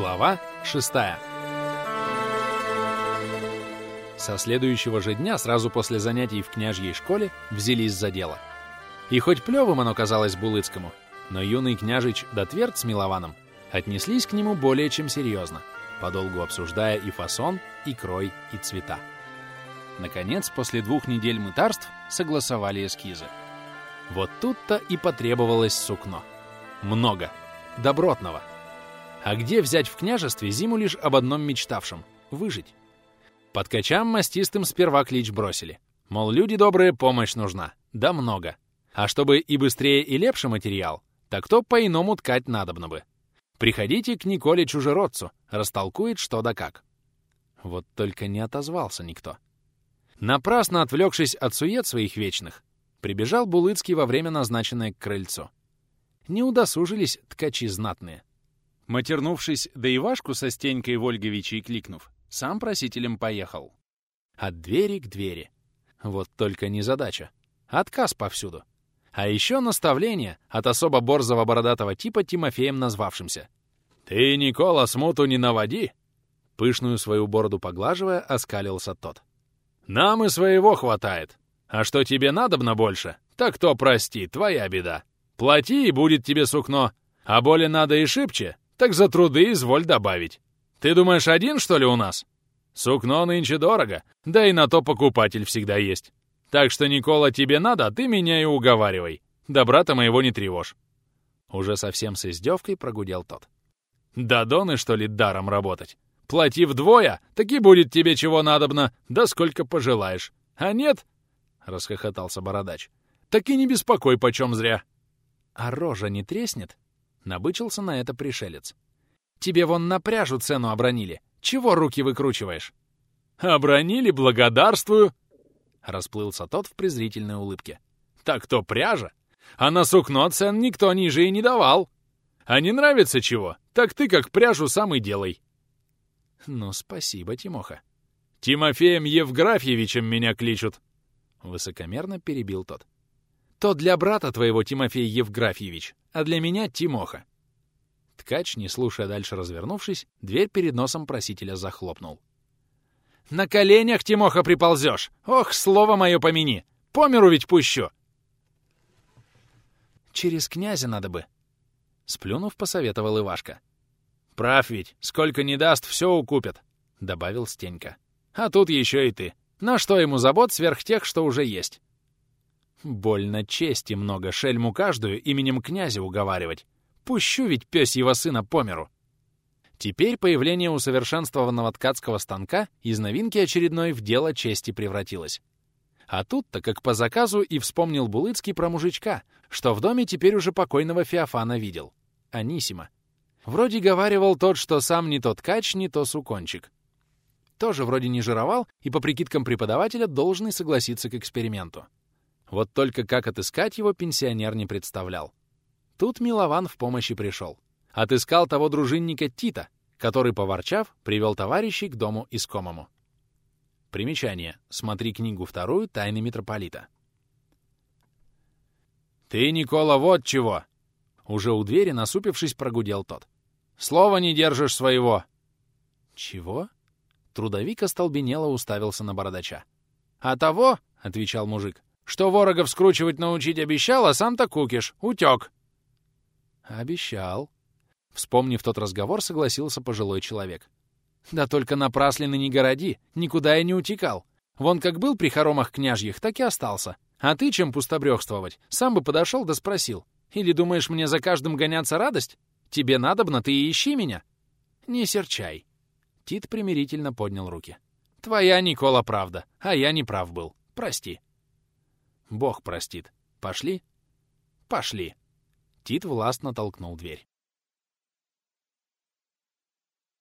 Глава 6 Со следующего же дня, сразу после занятий в княжьей школе, взялись за дело. И хоть плевым оно казалось Булыцкому, но юный княжич Дотверд с Милованом отнеслись к нему более чем серьезно, подолгу обсуждая и фасон, и крой, и цвета. Наконец, после двух недель мытарств согласовали эскизы. Вот тут-то и потребовалось сукно. Много. Добротного. А где взять в княжестве зиму лишь об одном мечтавшем — выжить? Подкачам мастистым сперва клич бросили. Мол, люди добрые, помощь нужна. Да много. А чтобы и быстрее, и лепше материал, так то по-иному ткать надобно бы. Приходите к Николе Чужеродцу, растолкует что да как. Вот только не отозвался никто. Напрасно отвлекшись от сует своих вечных, прибежал Булыцкий во время, назначенное к крыльцу. Не удосужились ткачи знатные. Матернувшись, да Ивашку со Стенькой Вольговичей кликнув, сам просителем поехал. От двери к двери. Вот только не задача. Отказ повсюду. А еще наставление от особо борзого бородатого типа Тимофеем назвавшимся. «Ты, Никола, смуту не наводи!» Пышную свою бороду поглаживая, оскалился тот. «Нам и своего хватает. А что тебе надобно больше, так то прости, твоя беда. Плати, и будет тебе сукно. А более надо и шибче, так за труды изволь добавить. Ты думаешь, один, что ли, у нас? Сукно нынче дорого, да и на то покупатель всегда есть. Так что, Никола, тебе надо, а ты меня и уговаривай. Да брата моего не тревожь. Уже совсем с издевкой прогудел тот. Да доны, что ли, даром работать? Плати вдвое, так и будет тебе чего надобно, да сколько пожелаешь. А нет, — расхохотался бородач, — так и не беспокой почем зря. А рожа не треснет? Набычился на это пришелец. «Тебе вон на пряжу цену обронили. Чего руки выкручиваешь?» «Обронили, благодарствую!» Расплылся тот в презрительной улыбке. «Так то пряжа? А на сукно цен никто ниже и не давал. А не нравится чего? Так ты как пряжу сам и делай». «Ну, спасибо, Тимоха». «Тимофеем Евграфьевичем меня кличут!» Высокомерно перебил тот. «То для брата твоего, Тимофей Евграфьевич, а для меня Тимоха». Ткач, не слушая дальше развернувшись, дверь перед носом просителя захлопнул. «На коленях, Тимоха, приползешь! Ох, слово мое помяни! По миру ведь пущу!» «Через князя надо бы», — сплюнув, посоветовал Ивашка. «Прав ведь, сколько не даст, все укупят», — добавил Стенька. «А тут еще и ты. На что ему забот сверх тех, что уже есть?» Больно чести много шельму каждую именем князя уговаривать. Пущу ведь пёс его сына по миру. Теперь появление усовершенствованного ткацкого станка из новинки очередной в дело чести превратилось. А тут-то, как по заказу, и вспомнил Булыцкий про мужичка, что в доме теперь уже покойного Феофана видел. Анисима. Вроде говаривал тот, что сам не тот ткач, не то сукончик. Тоже вроде не жировал и, по прикидкам преподавателя, должен согласиться к эксперименту. Вот только как отыскать его пенсионер не представлял. Тут Милован в помощи пришел. Отыскал того дружинника Тита, который, поворчав, привел товарищей к дому искомому. Примечание. Смотри книгу вторую «Тайны митрополита». «Ты, Никола, вот чего!» Уже у двери, насупившись, прогудел тот. «Слова не держишь своего!» «Чего?» Трудовик остолбенело уставился на бородача. «А того, — отвечал мужик, что ворогов скручивать научить обещал, а сам-то кукиш, утек. Обещал. Вспомнив тот разговор, согласился пожилой человек. Да только напраслины не городи, никуда я не утекал. Вон как был при хоромах княжьих, так и остался. А ты чем пустобрёхствовать? Сам бы подошел да спросил. Или думаешь, мне за каждым гоняться радость? Тебе надобно, ты и ищи меня. Не серчай. Тит примирительно поднял руки. Твоя, Никола, правда, а я не прав был. Прости. Бог простит. Пошли? Пошли. Тит властно толкнул дверь.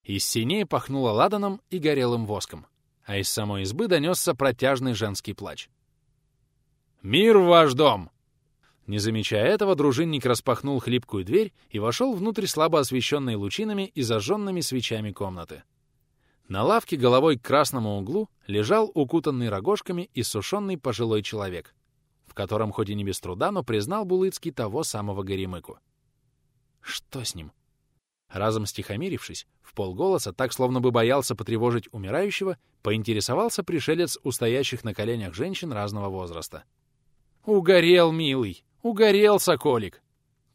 Из синей пахнуло ладаном и горелым воском, а из самой избы донесся протяжный женский плач. «Мир в ваш дом!» Не замечая этого, дружинник распахнул хлипкую дверь и вошел внутрь слабо освещенной лучинами и зажженными свечами комнаты. На лавке головой к красному углу лежал укутанный рогожками и сушеный пожилой человек, котором хоть и не без труда, но признал Булыцкий того самого Горемыку. Что с ним? Разом стихомирившись, в полголоса, так словно бы боялся потревожить умирающего, поинтересовался пришелец у стоящих на коленях женщин разного возраста. «Угорел, милый! Угорел, соколик!»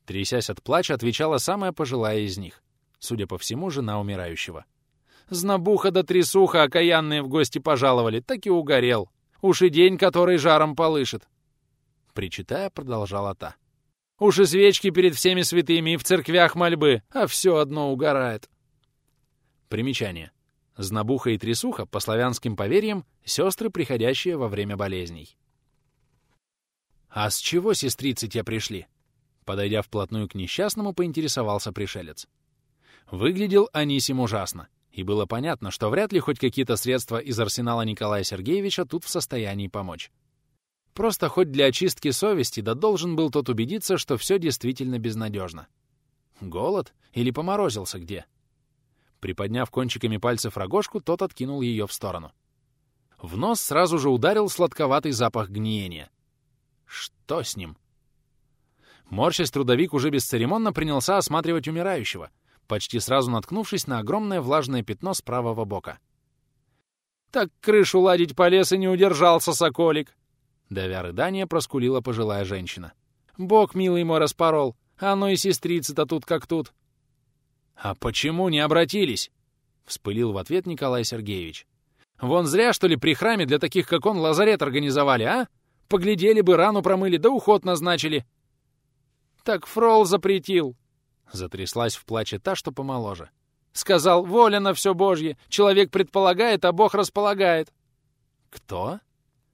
Трясясь от плача, отвечала самая пожилая из них, судя по всему, жена умирающего. «Знобуха да трясуха окаянные в гости пожаловали, так и угорел. Уж и день, который жаром полышет!» Причитая, продолжала та. Уж и свечки перед всеми святыми и в церквях мольбы, а все одно угорает. Примечание. Знобуха и трясуха, по славянским поверьям, сестры, приходящие во время болезней. «А с чего, сестрицы, те пришли?» Подойдя вплотную к несчастному, поинтересовался пришелец. Выглядел Анисим ужасно, и было понятно, что вряд ли хоть какие-то средства из арсенала Николая Сергеевича тут в состоянии помочь. Просто хоть для очистки совести, да должен был тот убедиться, что все действительно безнадежно. Голод? Или поморозился где? Приподняв кончиками пальцев рогожку, тот откинул ее в сторону. В нос сразу же ударил сладковатый запах гниения. Что с ним? Морщась, трудовик уже бесцеремонно принялся осматривать умирающего, почти сразу наткнувшись на огромное влажное пятно с правого бока. «Так крышу ладить полез и не удержался, соколик!» Давя рыдание, проскулила пожилая женщина. «Бог, милый мой, распорол! А ну и сестрица-то тут как тут!» «А почему не обратились?» — вспылил в ответ Николай Сергеевич. «Вон зря, что ли, при храме для таких, как он, лазарет организовали, а? Поглядели бы, рану промыли, да уход назначили!» «Так фрол запретил!» — затряслась в плаче та, что помоложе. «Сказал, воля на все Божье! Человек предполагает, а Бог располагает!» «Кто?»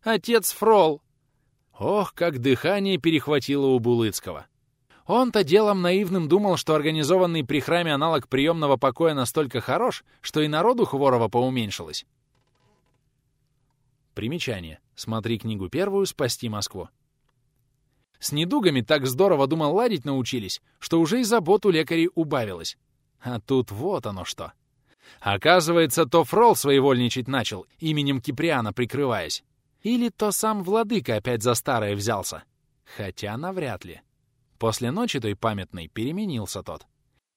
Отец Фрол!» Ох, как дыхание перехватило у Булыцкого. Он-то делом наивным думал, что организованный при храме аналог приемного покоя настолько хорош, что и народу Хворова поуменьшилось. Примечание. Смотри книгу первую «Спасти Москву». С недугами так здорово, думал, ладить научились, что уже и забот у лекарей убавилось. А тут вот оно что. Оказывается, то Фрол своевольничать начал, именем Киприана прикрываясь. Или то сам владыка опять за старое взялся. Хотя навряд ли. После ночи той памятной переменился тот.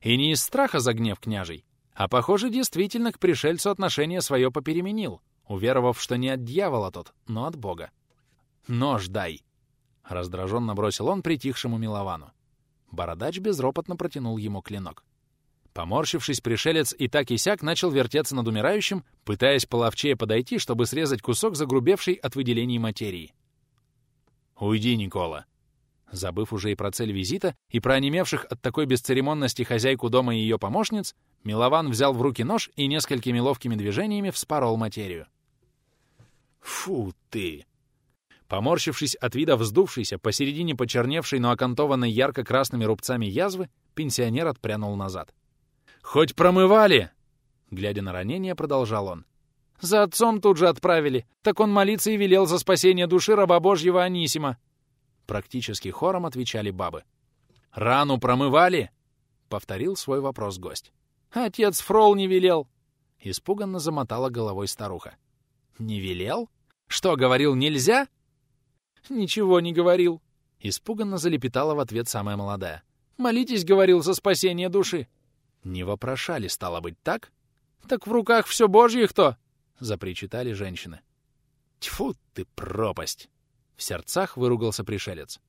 И не из страха за гнев княжей, а, похоже, действительно к пришельцу отношение свое попеременил, уверовав, что не от дьявола тот, но от Бога. «Нож дай!» — раздраженно бросил он притихшему Миловану. Бородач безропотно протянул ему клинок. Поморщившись, пришелец и так и сяк начал вертеться над умирающим, пытаясь половчее подойти, чтобы срезать кусок загрубевшей от выделений материи. «Уйди, Никола!» Забыв уже и про цель визита, и про онемевших от такой бесцеремонности хозяйку дома и ее помощниц, Милован взял в руки нож и несколькими ловкими движениями вспорол материю. «Фу ты!» Поморщившись от вида вздувшейся, посередине почерневшей, но окантованной ярко-красными рубцами язвы, пенсионер отпрянул назад. «Хоть промывали!» Глядя на ранение, продолжал он. «За отцом тут же отправили. Так он молиться и велел за спасение души раба Божьего Анисима!» Практически хором отвечали бабы. «Рану промывали?» — повторил свой вопрос гость. «Отец Фрол не велел!» Испуганно замотала головой старуха. «Не велел? Что, говорил, нельзя?» «Ничего не говорил!» Испуганно залепетала в ответ самая молодая. «Молитесь, — говорил, — за спасение души!» Не вопрошали, стало быть, так? Так в руках все божье кто? Запричитали женщины. Тьфу ты, пропасть! В сердцах выругался пришелец.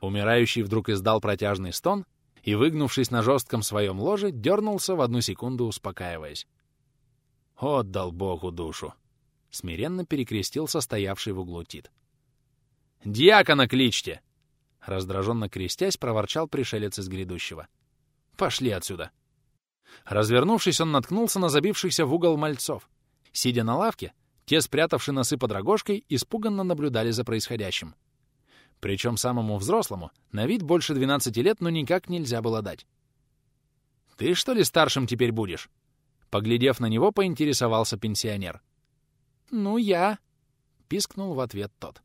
Умирающий вдруг издал протяжный стон и, выгнувшись на жестком своем ложе, дернулся в одну секунду, успокаиваясь. «Отдал Богу душу!» — смиренно перекрестил состоявший в углу Тит. «Дьякона кличьте!» Раздраженно крестясь, проворчал пришелец из грядущего. «Пошли отсюда!» Развернувшись, он наткнулся на забившихся в угол мальцов. Сидя на лавке, те, спрятавши носы под рогожкой, испуганно наблюдали за происходящим. Причем самому взрослому на вид больше 12 лет, но никак нельзя было дать. «Ты что ли старшим теперь будешь?» Поглядев на него, поинтересовался пенсионер. «Ну, я», — пискнул в ответ тот.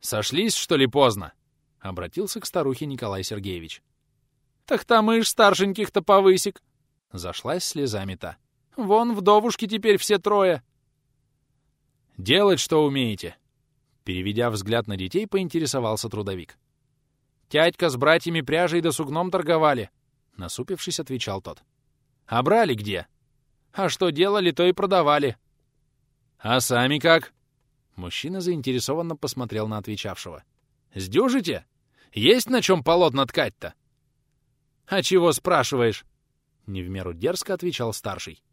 «Сошлись, что ли, поздно?» — обратился к старухе Николай Сергеевич. «Так там и старшеньких-то повысик», Зашлась слезами та. «Вон вдовушки теперь все трое!» «Делать, что умеете!» Переведя взгляд на детей, поинтересовался трудовик. «Тядька с братьями пряжей да сугном торговали!» насупившись, отвечал тот. «А брали где?» «А что делали, то и продавали». «А сами как?» Мужчина заинтересованно посмотрел на отвечавшего. «Сдюжите? Есть на чем полотна ткать-то?» «А чего спрашиваешь?» Не в меру дерзко отвечал старший.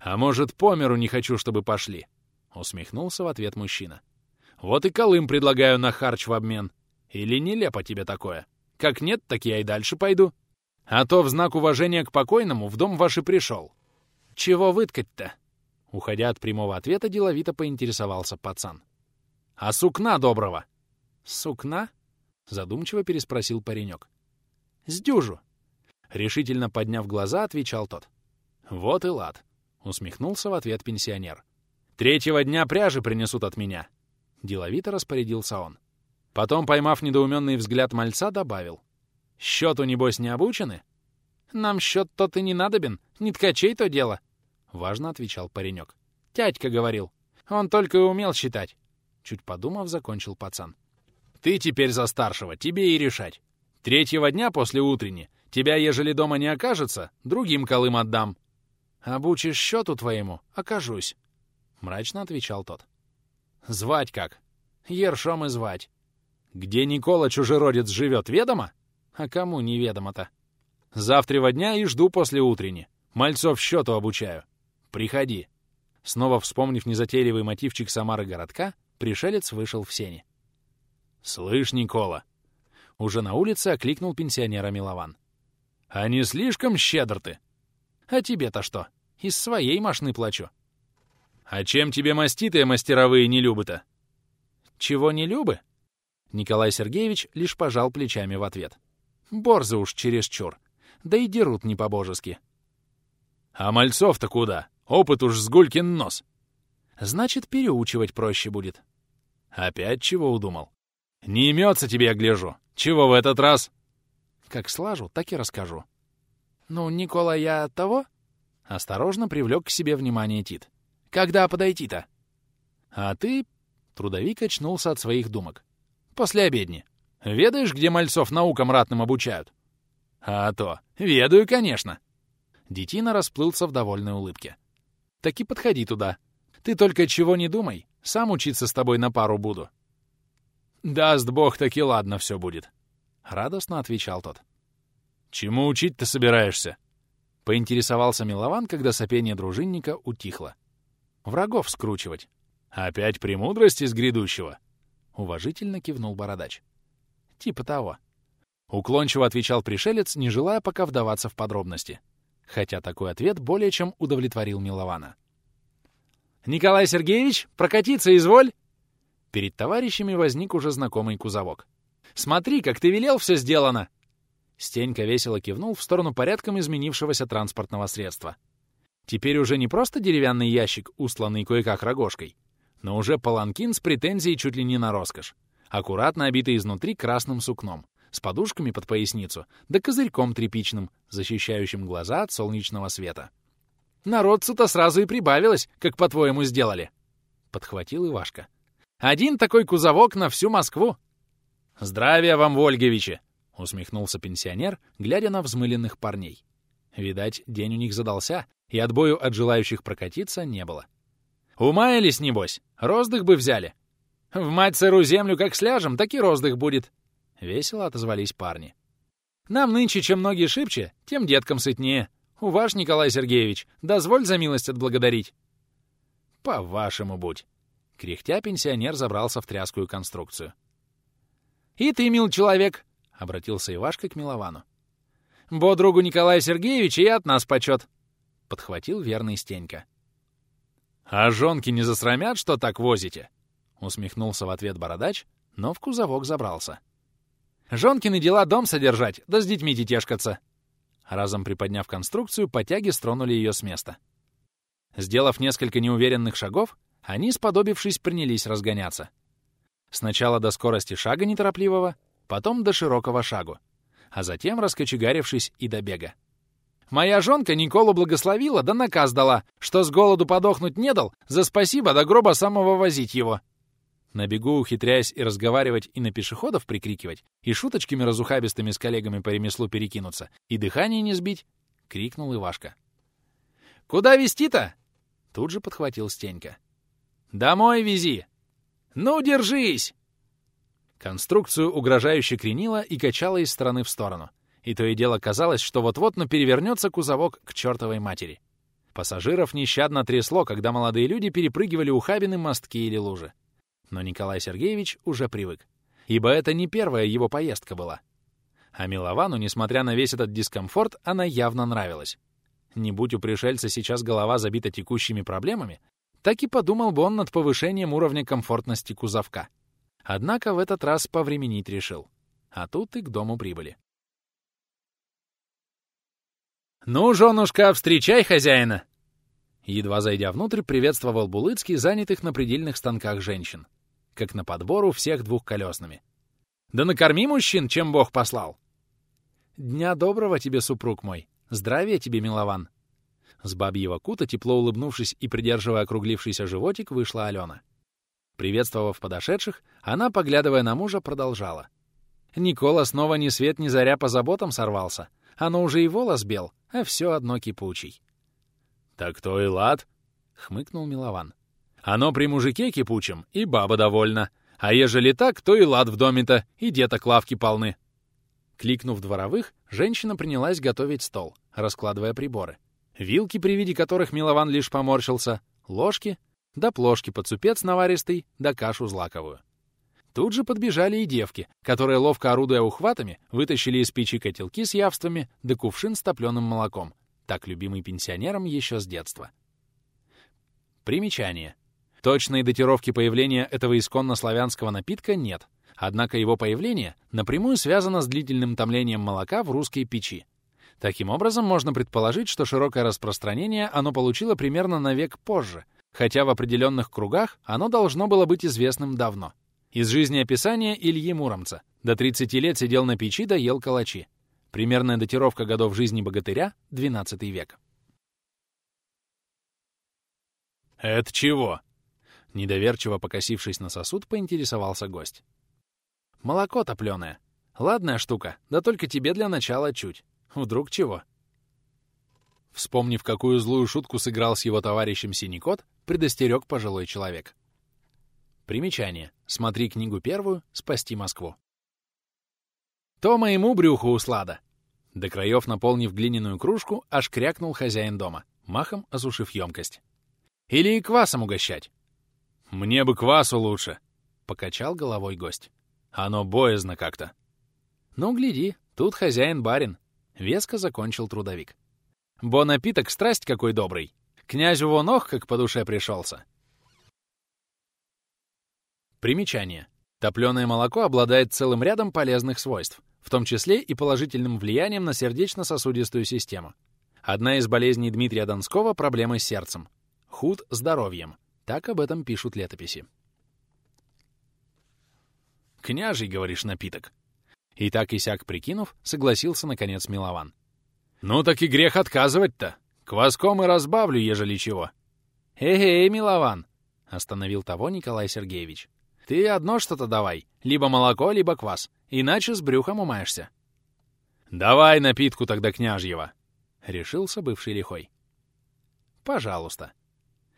«А может, по миру не хочу, чтобы пошли?» Усмехнулся в ответ мужчина. «Вот и Колым предлагаю на харч в обмен. Или нелепо тебе такое? Как нет, так я и дальше пойду. А то в знак уважения к покойному в дом ваш и пришел. Чего выткать-то?» Уходя от прямого ответа, деловито поинтересовался пацан. «А сукна доброго!» «Сукна?» — задумчиво переспросил паренек. «Сдюжу!» Решительно подняв глаза, отвечал тот. «Вот и лад!» — усмехнулся в ответ пенсионер. «Третьего дня пряжи принесут от меня!» Деловито распорядился он. Потом, поймав недоуменный взгляд мальца, добавил. «Счету, небось, не обучены?» «Нам счет тот и не надобен, не ткачей то дело!» Важно отвечал паренек. «Тядька говорил. Он только и умел считать». Чуть подумав, закончил пацан. «Ты теперь за старшего, тебе и решать. Третьего дня после утренни тебя, ежели дома не окажется, другим колым отдам». «Обучишь счету твоему, окажусь», — мрачно отвечал тот. «Звать как?» «Ершом и звать». «Где Никола чужеродец живет, ведомо?» «А кому неведомо-то?» «Завтрева дня и жду после утренни. Мальцов счету обучаю. «Приходи». Снова вспомнив незатейливый мотивчик Самары городка, пришелец вышел в сени. «Слышь, Никола!» Уже на улице окликнул пенсионера Милован. «А не слишком щедр ты?» «А тебе-то что? Из своей машины плачу». «А чем тебе маститые мастеровые не любы-то?» «Чего не любы?» Николай Сергеевич лишь пожал плечами в ответ. «Борзы уж чересчур. Да и дерут не по-божески». «А мальцов-то куда?» Опыт уж с гулькин нос. Значит, переучивать проще будет. Опять чего удумал? Не имется тебе, я гляжу. Чего в этот раз? Как слажу, так и расскажу. Ну, Никола, я того? Осторожно привлек к себе внимание Тит. Когда подойти-то? А ты... Трудовик очнулся от своих думок. После обедни. Ведаешь, где мальцов наукам ратным обучают? А то. Ведаю, конечно. Детина расплылся в довольной улыбке так и подходи туда. Ты только чего не думай, сам учиться с тобой на пару буду». «Даст бог, таки ладно все будет», — радостно отвечал тот. «Чему учить-то собираешься?» — поинтересовался Милован, когда сопение дружинника утихло. «Врагов скручивать. Опять премудрости с грядущего?» — уважительно кивнул бородач. «Типа того». Уклончиво отвечал пришелец, не желая пока вдаваться в подробности хотя такой ответ более чем удовлетворил Милована. «Николай Сергеевич, прокатиться изволь!» Перед товарищами возник уже знакомый кузовок. «Смотри, как ты велел, все сделано!» Стенька весело кивнул в сторону порядком изменившегося транспортного средства. Теперь уже не просто деревянный ящик, устланный кое-как рогожкой, но уже паланкин с претензией чуть ли не на роскошь, аккуратно обитый изнутри красным сукном с подушками под поясницу, да козырьком тряпичным, защищающим глаза от солнечного света. «Народцу-то сразу и прибавилось, как, по-твоему, сделали!» — подхватил Ивашка. «Один такой кузовок на всю Москву!» «Здравия вам, Вольговичи!» — усмехнулся пенсионер, глядя на взмыленных парней. Видать, день у них задался, и отбою от желающих прокатиться не было. «Умаялись, небось? Роздых бы взяли!» «В мать сыру землю как сляжем, так и роздых будет!» — весело отозвались парни. «Нам нынче чем ноги шибче, тем деткам сытнее. У ваш, Николай Сергеевич, дозволь за милость отблагодарить». «По-вашему будь». Кряхтя пенсионер забрался в тряскую конструкцию. «И ты, мил человек!» — обратился Ивашка к Миловану. «Бо другу Николая Сергеевича и от нас почет!» — подхватил верный Стенька. «А жонки не засрамят, что так возите?» — усмехнулся в ответ бородач, но в кузовок забрался. Жонкины дела дом содержать, да с детьми тетешкаться. Разом приподняв конструкцию, потяги стронули ее с места. Сделав несколько неуверенных шагов, они, сподобившись, принялись разгоняться. Сначала до скорости шага неторопливого, потом до широкого шагу, а затем, раскочегарившись, и до бега. Моя жонка Николу благословила, да наказ дала, что с голоду подохнуть не дал, за спасибо до гроба самого возить его. на бегу ухитряясь и разговаривать, и на пешеходов прикрикивать, и шуточками разухабистыми с коллегами по ремеслу перекинуться, и дыхание не сбить, — крикнул Ивашка. «Куда вести-то?» — тут же подхватил Стенька. «Домой вези!» «Ну, держись!» Конструкцию угрожающе кренила и качала из стороны в сторону. И то и дело казалось, что вот-вот, но перевернется кузовок к чертовой матери. Пассажиров нещадно трясло, когда молодые люди перепрыгивали ухабины, мостки или лужи. Но Николай Сергеевич уже привык, ибо это не первая его поездка была. А Миловану, несмотря на весь этот дискомфорт, она явно нравилась. Не будь у пришельца сейчас голова забита текущими проблемами, так и подумал бы он над повышением уровня комфортности кузовка. Однако в этот раз повременить решил. А тут и к дому прибыли. «Ну, женушка, встречай хозяина!» Едва зайдя внутрь, приветствовал Булыцкий занятых на предельных станках женщин. Как на подбору всех двухколесными. «Да накорми мужчин, чем Бог послал!» «Дня доброго тебе, супруг мой! Здравия тебе, милован!» С бабьего кута, тепло улыбнувшись и придерживая округлившийся животик, вышла Алена. Приветствовав подошедших, она, поглядывая на мужа, продолжала. Никола снова ни свет ни заря по заботам сорвался. Оно уже и волос бел, а все одно кипучий. «Так то и лад», — хмыкнул Милован. «Оно при мужике кипучем, и баба довольна. А ежели так, то и лад в доме-то, и деток лавки полны». Кликнув дворовых, женщина принялась готовить стол, раскладывая приборы. Вилки, при виде которых Милован лишь поморщился, ложки, да плошки под супец наваристый, да кашу злаковую. Тут же подбежали и девки, которые, ловко орудуя ухватами, вытащили из печи котелки с явствами да кувшин с топленым молоком, так любимый пенсионерам еще с детства. Примечание. Точной датировки появления этого исконно славянского напитка нет, однако его появление напрямую связано с длительным томлением молока в русской печи. Таким образом, можно предположить, что широкое распространение оно получило примерно на век позже, хотя в определенных кругах оно должно было быть известным давно. Из жизнеописания Ильи Муромца. До 30 лет сидел на печи да ел калачи. Примерная датировка годов жизни богатыря — XII век. «Это чего?» Недоверчиво покосившись на сосуд, поинтересовался гость. «Молоко топленое. Ладная штука, да только тебе для начала чуть. Вдруг чего?» Вспомнив, какую злую шутку сыграл с его товарищем Синекот, предостерег пожилой человек. Примечание. Смотри книгу первую «Спасти Москву». То моему брюху услада. До краев наполнив глиняную кружку, аж крякнул хозяин дома, махом осушив емкость. Или и квасом угощать. Мне бы квасу лучше, — покачал головой гость. Оно боязно как-то. Ну, гляди, тут хозяин-барин. Веско закончил трудовик. Бо напиток страсть какой добрый. Князю вон ох, как по душе пришелся. Примечание. Топленое молоко обладает целым рядом полезных свойств, в том числе и положительным влиянием на сердечно-сосудистую систему. Одна из болезней Дмитрия Донского — проблемы с сердцем. Худ — здоровьем. Так об этом пишут летописи. «Княжий, говоришь, напиток?» И так и сяк прикинув, согласился, наконец, Милован. «Ну так и грех отказывать-то. Кваском и разбавлю, ежели чего». «Эй-эй, Милован!» — остановил того Николай Сергеевич. Ты одно что-то давай, либо молоко, либо квас, иначе с брюхом умаешься. «Давай напитку тогда княжьего!» — решился бывший лихой. «Пожалуйста».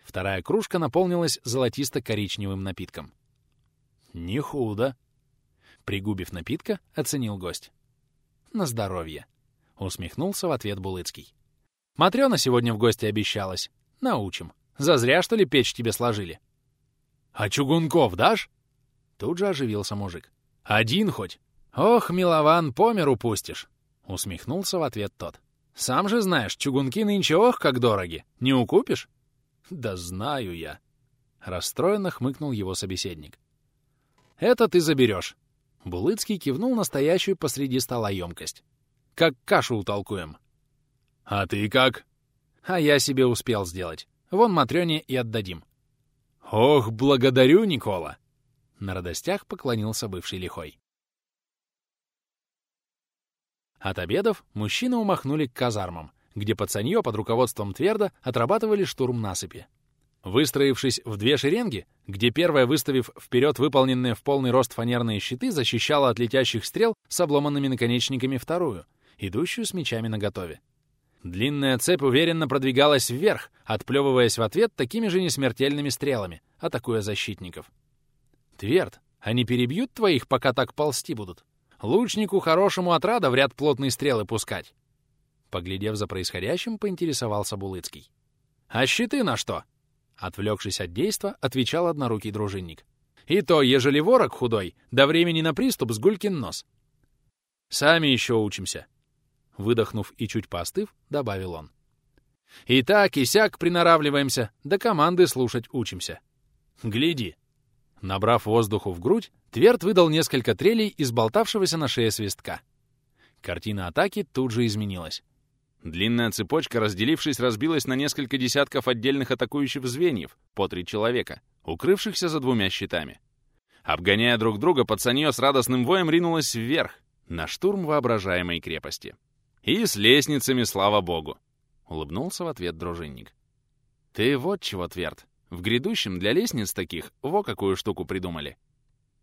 Вторая кружка наполнилась золотисто-коричневым напитком. «Не худо!» Пригубив напитка, оценил гость. «На здоровье!» — усмехнулся в ответ Булыцкий. «Матрёна сегодня в гости обещалась. Научим. Зазря, что ли, печь тебе сложили?» «А чугунков дашь?» Тут же оживился мужик. «Один хоть?» «Ох, милован, по миру пустишь!» Усмехнулся в ответ тот. «Сам же знаешь, чугунки нынче ох, как дороги. Не укупишь?» «Да знаю я!» Расстроенно хмыкнул его собеседник. «Это ты заберешь!» Булыцкий кивнул настоящую посреди стола емкость. «Как кашу утолкуем!» «А ты как?» «А я себе успел сделать. Вон Матрёне и отдадим». «Ох, благодарю, Никола!» На радостях поклонился бывший лихой. От обедов мужчины умахнули к казармам, где пацанье под руководством Тверда отрабатывали штурм насыпи. Выстроившись в две шеренги, где первая, выставив вперед выполненные в полный рост фанерные щиты, защищала от летящих стрел с обломанными наконечниками вторую, идущую с мечами наготове. Длинная цепь уверенно продвигалась вверх, отплевываясь в ответ такими же несмертельными стрелами, атакуя защитников. «Тверд, они перебьют твоих, пока так ползти будут? Лучнику хорошему отрада в ряд плотные стрелы пускать!» Поглядев за происходящим, поинтересовался Булыцкий. «А щиты на что?» Отвлекшись от действа, отвечал однорукий дружинник. «И то, ежели ворог худой, до времени на приступ с гулькин нос». «Сами еще учимся», — выдохнув и чуть поостыв, добавил он. «И так, и сяк приноравливаемся, до команды слушать учимся. Гляди». Набрав воздуху в грудь, Тверд выдал несколько трелей из болтавшегося на шее свистка. Картина атаки тут же изменилась. Длинная цепочка, разделившись, разбилась на несколько десятков отдельных атакующих звеньев, по три человека, укрывшихся за двумя щитами. Обгоняя друг друга, пацанье с радостным воем ринулось вверх, на штурм воображаемой крепости. «И с лестницами, слава богу!» — улыбнулся в ответ дружинник. «Ты вот чего, Тверд, в грядущем для лестниц таких во какую штуку придумали».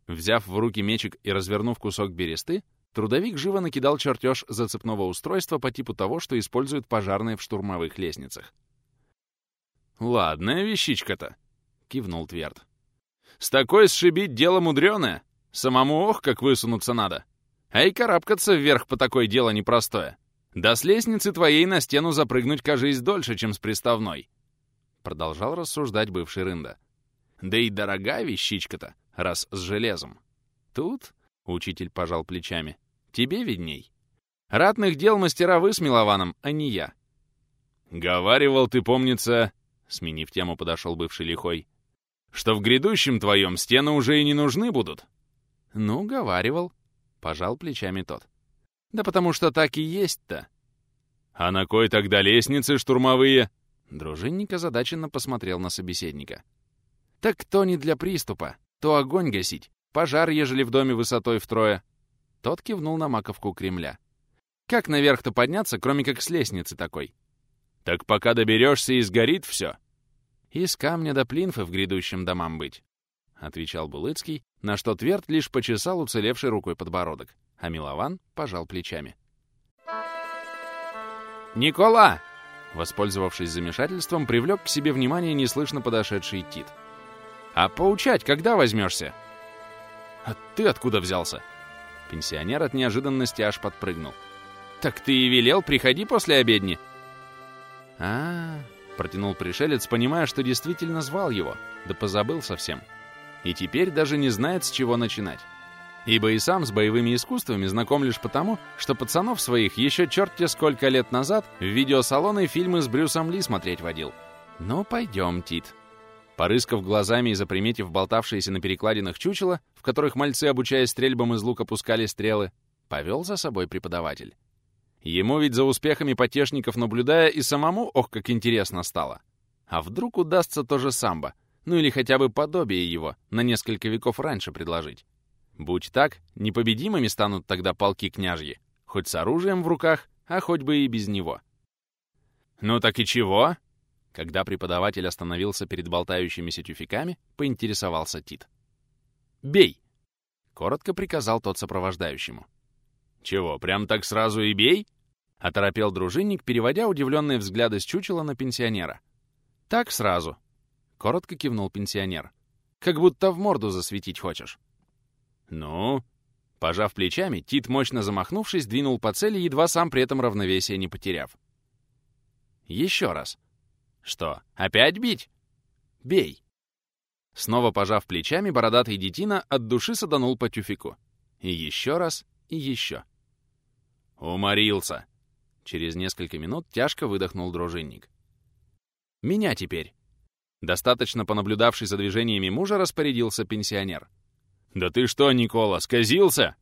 Взяв в руки мечик и развернув кусок бересты, Трудовик живо накидал чертеж зацепного устройства по типу того, что используют пожарные в штурмовых лестницах. «Ладная вещичка-то», — кивнул Тверд. «С такой сшибить дело мудреное. Самому ох, как высунуться надо. А и карабкаться вверх по такой дело непростое. Да с лестницы твоей на стену запрыгнуть, кажись, дольше, чем с приставной», — продолжал рассуждать бывший рында. «Да и дорогая вещичка-то, раз с железом. Тут...» — учитель пожал плечами. Тебе видней. Ратных дел мастера вы с Милованом, а не я. Говаривал ты, помнится, сменив тему, подошел бывший лихой, что в грядущем твоем стены уже и не нужны будут. Ну, говаривал, пожал плечами тот. Да потому что так и есть-то. А на кой тогда лестницы штурмовые? Дружинник озадаченно посмотрел на собеседника. Так то не для приступа, то огонь гасить, пожар, ежели в доме высотой втрое, тот кивнул на маковку Кремля. «Как наверх-то подняться, кроме как с лестницы такой?» «Так пока доберешься и сгорит все». «Из камня до плинфы в грядущем домам быть», — отвечал Булыцкий, на что Тверд лишь почесал уцелевшей рукой подбородок, а Милован пожал плечами. «Никола!» Воспользовавшись замешательством, привлек к себе внимание неслышно подошедший Тит. «А поучать когда возьмешься?» «А ты откуда взялся?» Пенсионер от неожиданности аж подпрыгнул. «Так ты и велел, приходи после обедни!» а, -а, -а протянул пришелец, понимая, что действительно звал его, да позабыл совсем. И теперь даже не знает, с чего начинать. Ибо и сам с боевыми искусствами знаком лишь потому, что пацанов своих еще черт-те сколько лет назад в видеосалоны фильмы с Брюсом Ли смотреть водил. «Ну, пойдем, Тит», Порыскав глазами и заприметив болтавшиеся на перекладинах чучела, в которых мальцы, обучаясь стрельбам из лука, пускали стрелы, повел за собой преподаватель. Ему ведь за успехами потешников наблюдая и самому, ох, как интересно стало. А вдруг удастся то же самбо, ну или хотя бы подобие его, на несколько веков раньше предложить. Будь так, непобедимыми станут тогда полки княжьи, хоть с оружием в руках, а хоть бы и без него. «Ну так и чего?» Когда преподаватель остановился перед болтающимися тюфяками, поинтересовался Тит. «Бей!» — коротко приказал тот сопровождающему. «Чего, прям так сразу и бей?» — оторопел дружинник, переводя удивленные взгляды с чучела на пенсионера. «Так сразу», — коротко кивнул пенсионер. «Как будто в морду засветить хочешь». «Ну?» Пожав плечами, Тит, мощно замахнувшись, двинул по цели, едва сам при этом равновесие не потеряв. «Еще раз», что, опять бить? Бей. Снова пожав плечами, бородатый детина от души саданул по тюфику. И еще раз, и еще. Уморился. Через несколько минут тяжко выдохнул дружинник. Меня теперь. Достаточно понаблюдавший за движениями мужа распорядился пенсионер. «Да ты что, Никола, сказился?»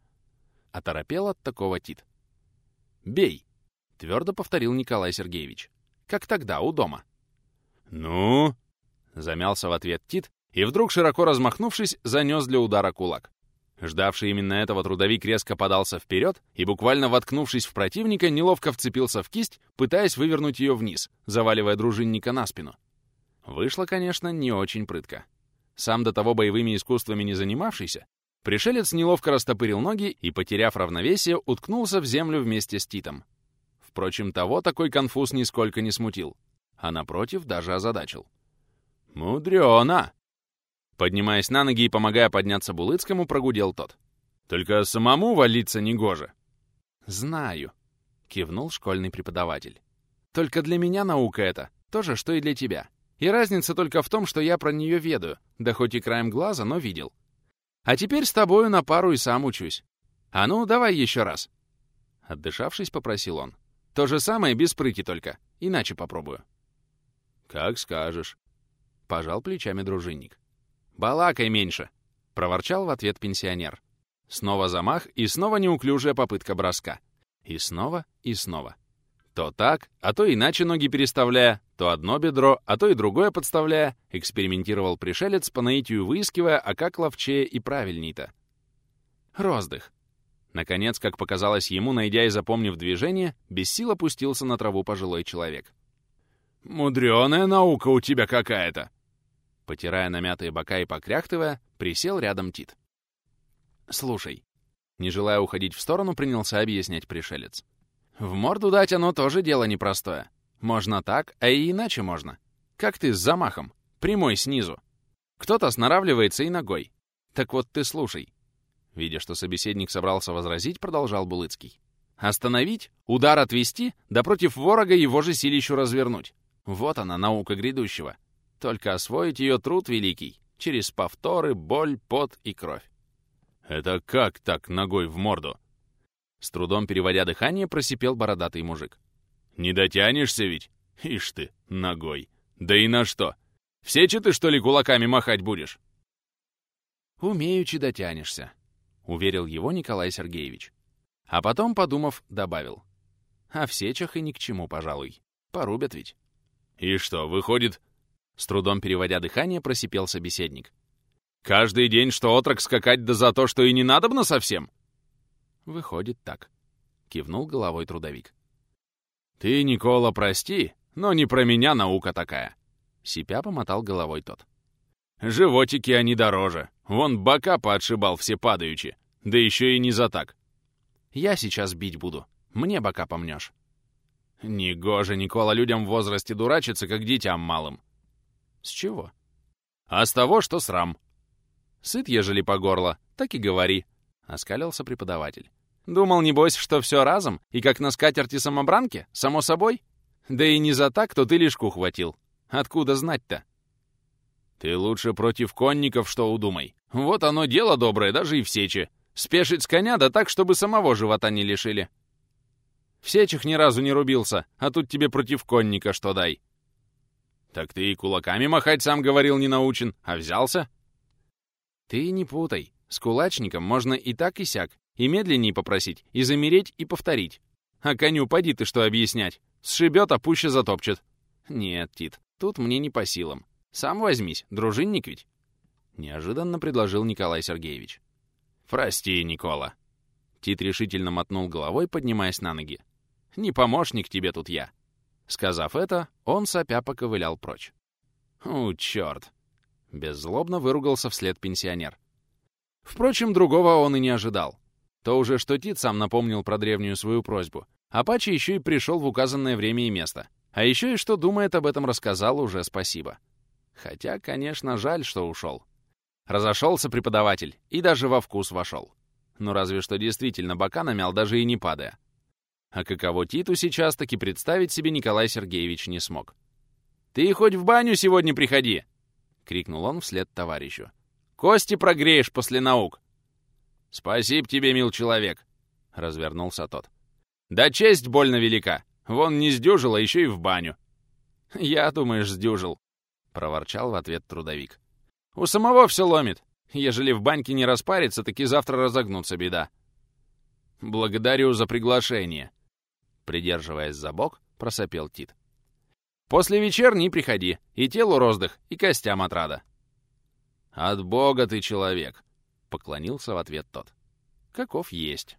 Оторопел от такого Тит. «Бей!» — твердо повторил Николай Сергеевич. «Как тогда, у дома?» «Ну?» — замялся в ответ Тит и вдруг, широко размахнувшись, занес для удара кулак. Ждавший именно этого трудовик резко подался вперед и, буквально воткнувшись в противника, неловко вцепился в кисть, пытаясь вывернуть ее вниз, заваливая дружинника на спину. Вышло, конечно, не очень прытко. Сам до того боевыми искусствами не занимавшийся, пришелец неловко растопырил ноги и, потеряв равновесие, уткнулся в землю вместе с Титом. Впрочем, того такой конфуз нисколько не смутил, а напротив даже озадачил. «Мудрёно!» Поднимаясь на ноги и помогая подняться Булыцкому, прогудел тот. «Только самому валиться негоже!» «Знаю», — кивнул школьный преподаватель. «Только для меня наука это, то же, что и для тебя. И разница только в том, что я про нее ведаю, да хоть и краем глаза, но видел. А теперь с тобою на пару и сам учусь. А ну, давай еще раз». Отдышавшись, попросил он. То же самое, без прыти только. Иначе попробую. «Как скажешь», — пожал плечами дружинник. «Балакай меньше», — проворчал в ответ пенсионер. Снова замах и снова неуклюжая попытка броска. И снова, и снова. То так, а то иначе ноги переставляя, то одно бедро, а то и другое подставляя, экспериментировал пришелец по наитию выискивая, а как ловчее и правильней-то. Роздых. Наконец, как показалось ему, найдя и запомнив движение, без сил опустился на траву пожилой человек. «Мудреная наука у тебя какая-то!» Потирая намятые бока и покряхтывая, присел рядом Тит. «Слушай». Не желая уходить в сторону, принялся объяснять пришелец. «В морду дать оно тоже дело непростое. Можно так, а и иначе можно. Как ты с замахом, прямой снизу. Кто-то снаравливается и ногой. Так вот ты слушай. Видя, что собеседник собрался возразить, продолжал Булыцкий. Остановить, удар отвести, да против ворога его же силищу развернуть. Вот она, наука грядущего. Только освоить ее труд великий, через повторы, боль, пот и кровь. «Это как так ногой в морду?» С трудом переводя дыхание, просипел бородатый мужик. «Не дотянешься ведь? Ишь ты, ногой. Да и на что? Все че ты, что ли, кулаками махать будешь?» «Умеючи дотянешься», — уверил его Николай Сергеевич. А потом, подумав, добавил. «А в сечах и ни к чему, пожалуй. Порубят ведь». «И что, выходит...» С трудом переводя дыхание, просипел собеседник. «Каждый день что, отрок скакать да за то, что и не надобно совсем?» «Выходит так», — кивнул головой трудовик. «Ты, Никола, прости, но не про меня наука такая», — сипя помотал головой тот. «Животики они дороже. Вон бока поотшибал все падаючи. Да еще и не за так. Я сейчас бить буду. Мне бока помнешь. Негоже, Никола, людям в возрасте дурачиться, как детям малым. С чего? А с того, что срам. Сыт, ежели по горло, так и говори, — оскалился преподаватель. Думал, небось, что все разом, и как на скатерти самобранке, само собой? Да и не за так, кто ты лишку хватил. Откуда знать-то? Ты лучше против конников что удумай. Вот оно дело доброе, даже и в. Спешить с коня, да так, чтобы самого живота не лишили. В сечах ни разу не рубился, а тут тебе против конника что дай. Так ты и кулаками махать сам говорил не научен, а взялся? Ты не путай. С кулачником можно и так, и сяк, и медленнее попросить, и замереть, и повторить. А коню поди ты что объяснять. Сшибет, а пуще затопчет. Нет, Тит, тут мне не по силам. Сам возьмись, дружинник ведь. Неожиданно предложил Николай Сергеевич. «Прости, Никола». Тит решительно мотнул головой, поднимаясь на ноги. «Не помощник тебе тут я». Сказав это, он сопя поковылял прочь. «У, черт!» Беззлобно выругался вслед пенсионер. Впрочем, другого он и не ожидал. То уже что Тит сам напомнил про древнюю свою просьбу, а Пачи еще и пришел в указанное время и место. А еще и что думает об этом рассказал уже спасибо. Хотя, конечно, жаль, что ушел. Разошелся преподаватель и даже во вкус вошел. Ну разве что действительно бока намял, даже и не падая. А каково Титу сейчас таки представить себе Николай Сергеевич не смог. «Ты хоть в баню сегодня приходи!» — крикнул он вслед товарищу. «Кости прогреешь после наук!» «Спасибо тебе, мил человек!» — развернулся тот. «Да честь больно велика! Вон не сдюжил, а еще и в баню!» «Я, думаешь, сдюжил!» — проворчал в ответ трудовик. У самого все ломит. Ежели в баньке не распарится, таки завтра разогнуться беда. Благодарю за приглашение. Придерживаясь за бок, просопел Тит. После вечерней приходи, и телу роздых, и костям отрада. От бога ты человек, поклонился в ответ тот. Каков есть.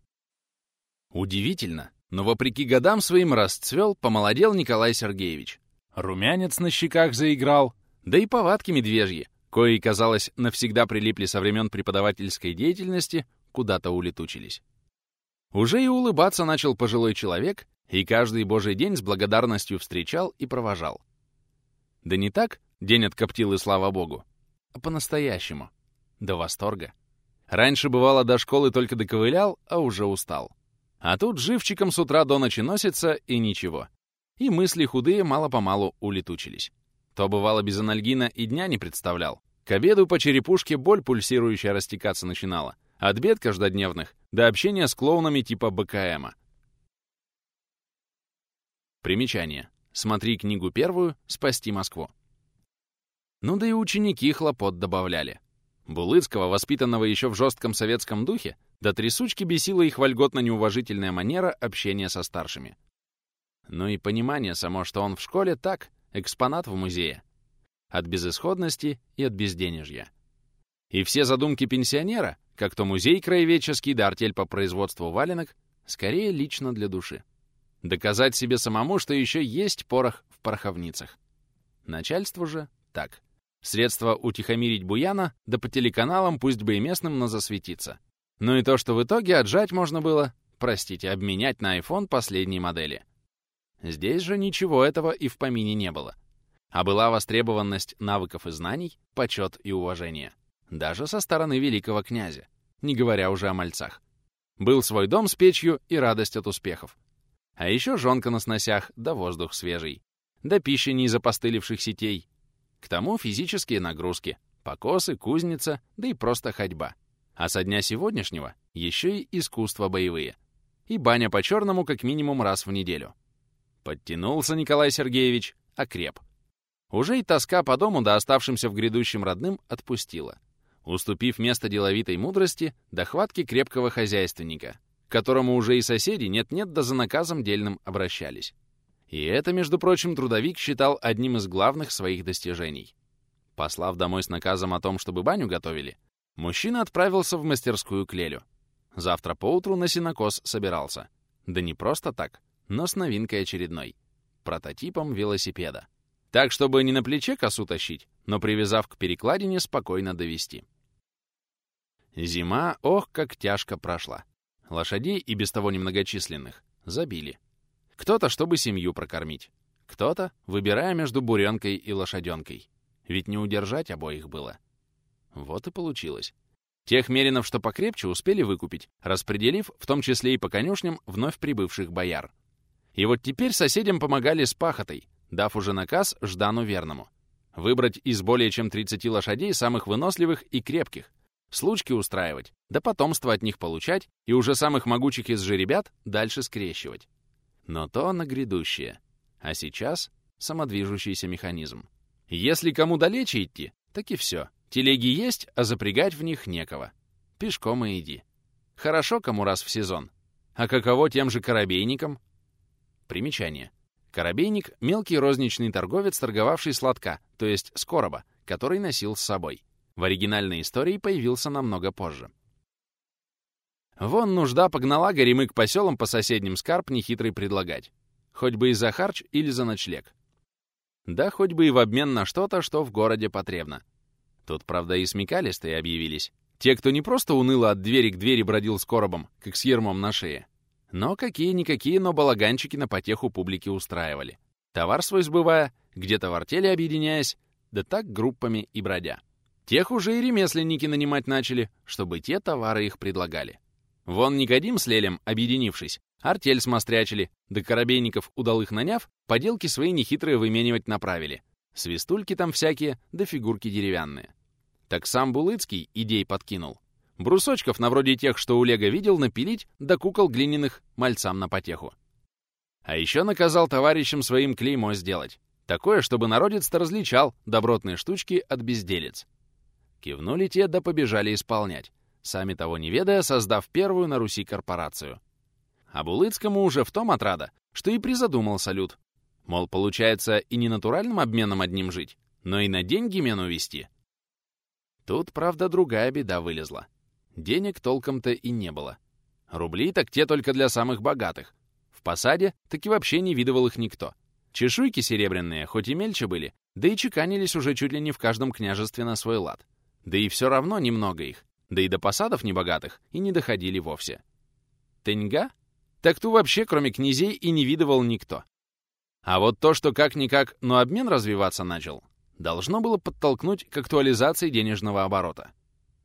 Удивительно, но вопреки годам своим расцвел, помолодел Николай Сергеевич. Румянец на щеках заиграл, Да и повадки медвежьи, кои, казалось, навсегда прилипли со времен преподавательской деятельности, куда-то улетучились. Уже и улыбаться начал пожилой человек, и каждый божий день с благодарностью встречал и провожал. Да не так, день откоптил и слава богу, а по-настоящему, до восторга. Раньше, бывало, до школы только доковылял, а уже устал. А тут живчиком с утра до ночи носится, и ничего. И мысли худые мало-помалу улетучились. То, бывало, без анальгина и дня не представлял. К обеду по черепушке боль пульсирующая растекаться начинала. От бед каждодневных до общения с клоунами типа БКМа. Примечание. Смотри книгу первую «Спасти Москву». Ну да и ученики хлопот добавляли. Булыцкого, воспитанного еще в жестком советском духе, до трясучки бесила их вольготно-неуважительная манера общения со старшими. Ну и понимание само, что он в школе так, экспонат в музее. От безысходности и от безденежья. И все задумки пенсионера, как то музей краеведческий да артель по производству валенок, скорее лично для души. Доказать себе самому, что еще есть порох в пороховницах. Начальству же так. Средство утихомирить Буяна, да по телеканалам, пусть бы и местным, но засветиться. Ну и то, что в итоге отжать можно было, простите, обменять на iPhone последней модели. Здесь же ничего этого и в помине не было. А была востребованность навыков и знаний, почет и уважение. Даже со стороны великого князя, не говоря уже о мальцах. Был свой дом с печью и радость от успехов. А еще жонка на сносях, да воздух свежий. Да пища не из опостылевших сетей. К тому физические нагрузки, покосы, кузница, да и просто ходьба. А со дня сегодняшнего еще и искусства боевые. И баня по-черному как минимум раз в неделю. Подтянулся Николай Сергеевич, окреп. Уже и тоска по дому да оставшимся в грядущем родным отпустила, уступив место деловитой мудрости до хватки крепкого хозяйственника — которому уже и соседи нет-нет да за наказом дельным обращались. И это, между прочим, трудовик считал одним из главных своих достижений. Послав домой с наказом о том, чтобы баню готовили, мужчина отправился в мастерскую к Лелю. Завтра поутру на синокос собирался. Да не просто так, но с новинкой очередной. Прототипом велосипеда. Так, чтобы не на плече косу тащить, но привязав к перекладине, спокойно довести. Зима, ох, как тяжко прошла. Лошадей, и без того немногочисленных, забили. Кто-то, чтобы семью прокормить. Кто-то, выбирая между буренкой и лошаденкой. Ведь не удержать обоих было. Вот и получилось. Тех меринов, что покрепче, успели выкупить, распределив, в том числе и по конюшням, вновь прибывших бояр. И вот теперь соседям помогали с пахотой, дав уже наказ Ждану Верному. Выбрать из более чем 30 лошадей самых выносливых и крепких, случки устраивать, да потомство от них получать и уже самых могучих из жеребят дальше скрещивать. Но то на грядущее. А сейчас самодвижущийся механизм. Если кому далече идти, так и все. Телеги есть, а запрягать в них некого. Пешком и иди. Хорошо кому раз в сезон. А каково тем же корабейникам? Примечание. Корабейник — мелкий розничный торговец, торговавший сладка, то есть с короба, который носил с собой. В оригинальной истории появился намного позже. Вон нужда погнала горемык по селам по соседним скарб нехитрый предлагать. Хоть бы и за харч или за ночлег. Да хоть бы и в обмен на что-то, что в городе потребно. Тут, правда, и смекалистые объявились. Те, кто не просто уныло от двери к двери бродил с коробом, как с ермом на шее, но какие-никакие, но балаганчики на потеху публики устраивали. Товар свой сбывая, где-то в артели объединяясь, да так группами и бродя. Тех уже и ремесленники нанимать начали, чтобы те товары их предлагали. Вон Никодим с Лелем, объединившись, артель смострячили, да корабейников удалых наняв, поделки свои нехитрые выменивать направили. Свистульки там всякие, да фигурки деревянные. Так сам Булыцкий идей подкинул. Брусочков, на вроде тех, что у Лего видел, напилить, да кукол глиняных мальцам на потеху. А еще наказал товарищам своим клеймо сделать. Такое, чтобы народец-то различал добротные штучки от безделец. Кивнули те, да побежали исполнять, сами того не ведая, создав первую на Руси корпорацию. А Булыцкому уже в том отрада, что и призадумал салют. Мол, получается и не натуральным обменом одним жить, но и на деньги мену вести. Тут, правда, другая беда вылезла. Денег толком-то и не было. Рубли так те только для самых богатых. В посаде так и вообще не видывал их никто. Чешуйки серебряные, хоть и мельче были, Да и чеканились уже чуть ли не в каждом княжестве на свой лад. Да и все равно немного их. Да и до посадов небогатых и не доходили вовсе. Теньга? Так ту вообще, кроме князей, и не видывал никто. А вот то, что как-никак, но обмен развиваться начал, должно было подтолкнуть к актуализации денежного оборота.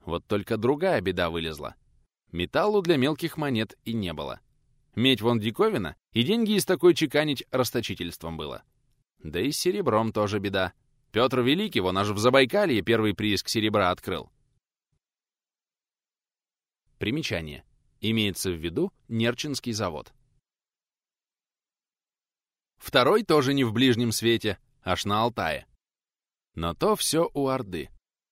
Вот только другая беда вылезла. Металлу для мелких монет и не было. Медь вон диковина, и деньги из такой чеканить расточительством было. Да и с серебром тоже беда. Петр Великий, вон аж в Забайкалье первый прииск серебра открыл. Примечание. Имеется в виду Нерчинский завод. Второй тоже не в ближнем свете, аж на Алтае. Но то все у Орды,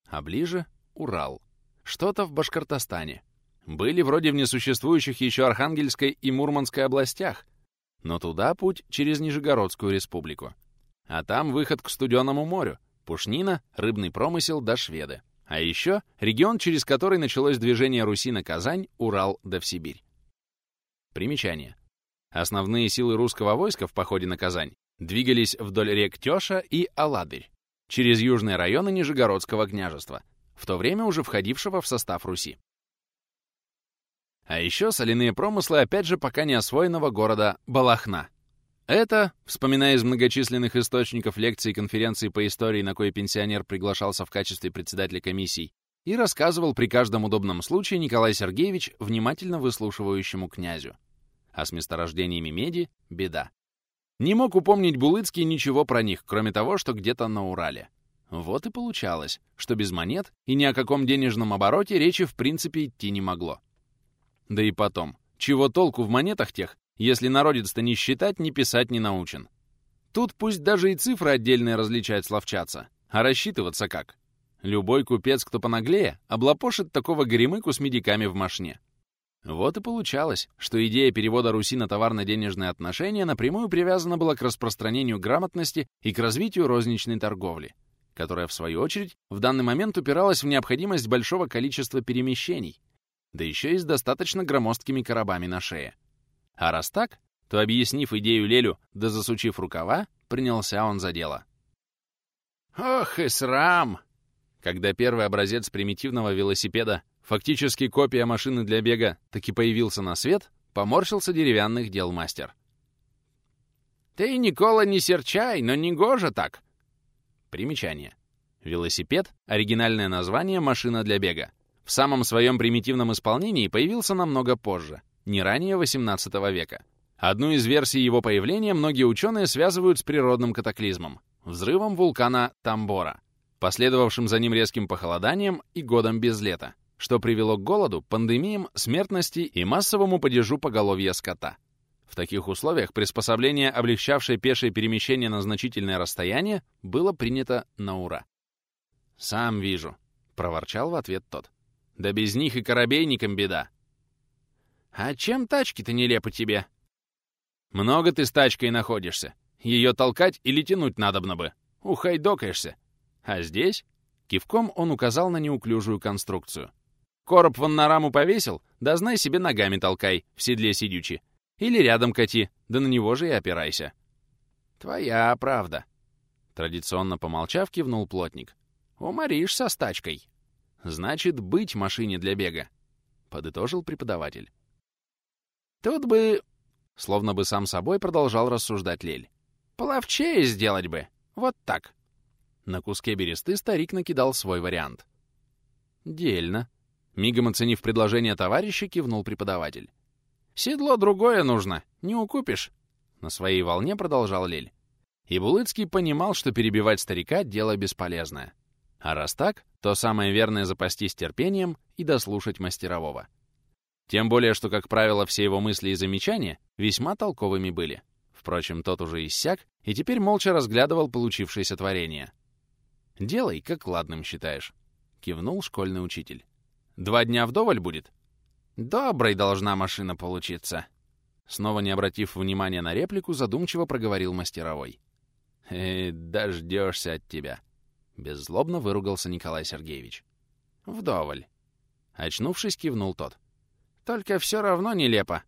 а ближе — Урал. Что-то в Башкортостане. Были вроде в несуществующих еще Архангельской и Мурманской областях, но туда путь через Нижегородскую республику. А там выход к Студенному морю, Пушнина, рыбный промысел да шведы. А еще регион, через который началось движение Руси на Казань, Урал да в Сибирь. Примечание. Основные силы русского войска в походе на Казань двигались вдоль рек Тёша и Аладырь, через южные районы Нижегородского княжества, в то время уже входившего в состав Руси. А еще соляные промыслы опять же пока не освоенного города Балахна, это, вспоминая из многочисленных источников лекций и конференций по истории, на кое пенсионер приглашался в качестве председателя комиссий, и рассказывал при каждом удобном случае Николай Сергеевич внимательно выслушивающему князю. А с месторождениями меди — беда. Не мог упомнить Булыцкий ничего про них, кроме того, что где-то на Урале. Вот и получалось, что без монет и ни о каком денежном обороте речи в принципе идти не могло. Да и потом, чего толку в монетах тех, если народец-то не считать, не писать не научен. Тут пусть даже и цифры отдельные различать словчаться, а рассчитываться как? Любой купец, кто понаглее, облапошит такого горемыку с медиками в машне. Вот и получалось, что идея перевода Руси на товарно-денежные отношения напрямую привязана была к распространению грамотности и к развитию розничной торговли, которая, в свою очередь, в данный момент упиралась в необходимость большого количества перемещений, да еще и с достаточно громоздкими коробами на шее. А раз так, то, объяснив идею Лелю, да засучив рукава, принялся он за дело. Ох и срам! Когда первый образец примитивного велосипеда, фактически копия машины для бега, таки появился на свет, поморщился деревянных дел мастер. «Ты, Никола, не серчай, но не гоже так!» Примечание. Велосипед — оригинальное название «машина для бега». В самом своем примитивном исполнении появился намного позже — не ранее XVIII века. Одну из версий его появления многие ученые связывают с природным катаклизмом — взрывом вулкана Тамбора, последовавшим за ним резким похолоданием и годом без лета, что привело к голоду, пандемиям, смертности и массовому падежу поголовья скота. В таких условиях приспособление, облегчавшее пешее перемещение на значительное расстояние, было принято на ура. «Сам вижу», — проворчал в ответ тот. «Да без них и корабейникам беда. «А чем тачки-то нелепо тебе?» «Много ты с тачкой находишься. Ее толкать или тянуть надобно бы. Ухайдокаешься. А здесь...» Кивком он указал на неуклюжую конструкцию. «Короб вон на раму повесил, да знай себе ногами толкай, в седле сидючи. Или рядом кати, да на него же и опирайся». «Твоя правда», — традиционно помолчав, кивнул плотник. «Уморишься с тачкой». «Значит, быть машине для бега», — подытожил преподаватель. Тут бы... Словно бы сам собой продолжал рассуждать Лель. Половчее сделать бы. Вот так. На куске бересты старик накидал свой вариант. Дельно. Мигом оценив предложение товарища, кивнул преподаватель. «Седло другое нужно, не укупишь», — на своей волне продолжал Лель. И Булыцкий понимал, что перебивать старика — дело бесполезное. А раз так, то самое верное — запастись терпением и дослушать мастерового. Тем более, что, как правило, все его мысли и замечания весьма толковыми были. Впрочем, тот уже иссяк и теперь молча разглядывал получившееся творение. «Делай, как ладным считаешь», — кивнул школьный учитель. «Два дня вдоволь будет?» «Доброй должна машина получиться», — снова не обратив внимания на реплику, задумчиво проговорил мастеровой. «Э, дождешься от тебя», — беззлобно выругался Николай Сергеевич. «Вдоволь». Очнувшись, кивнул тот. Только все равно нелепо.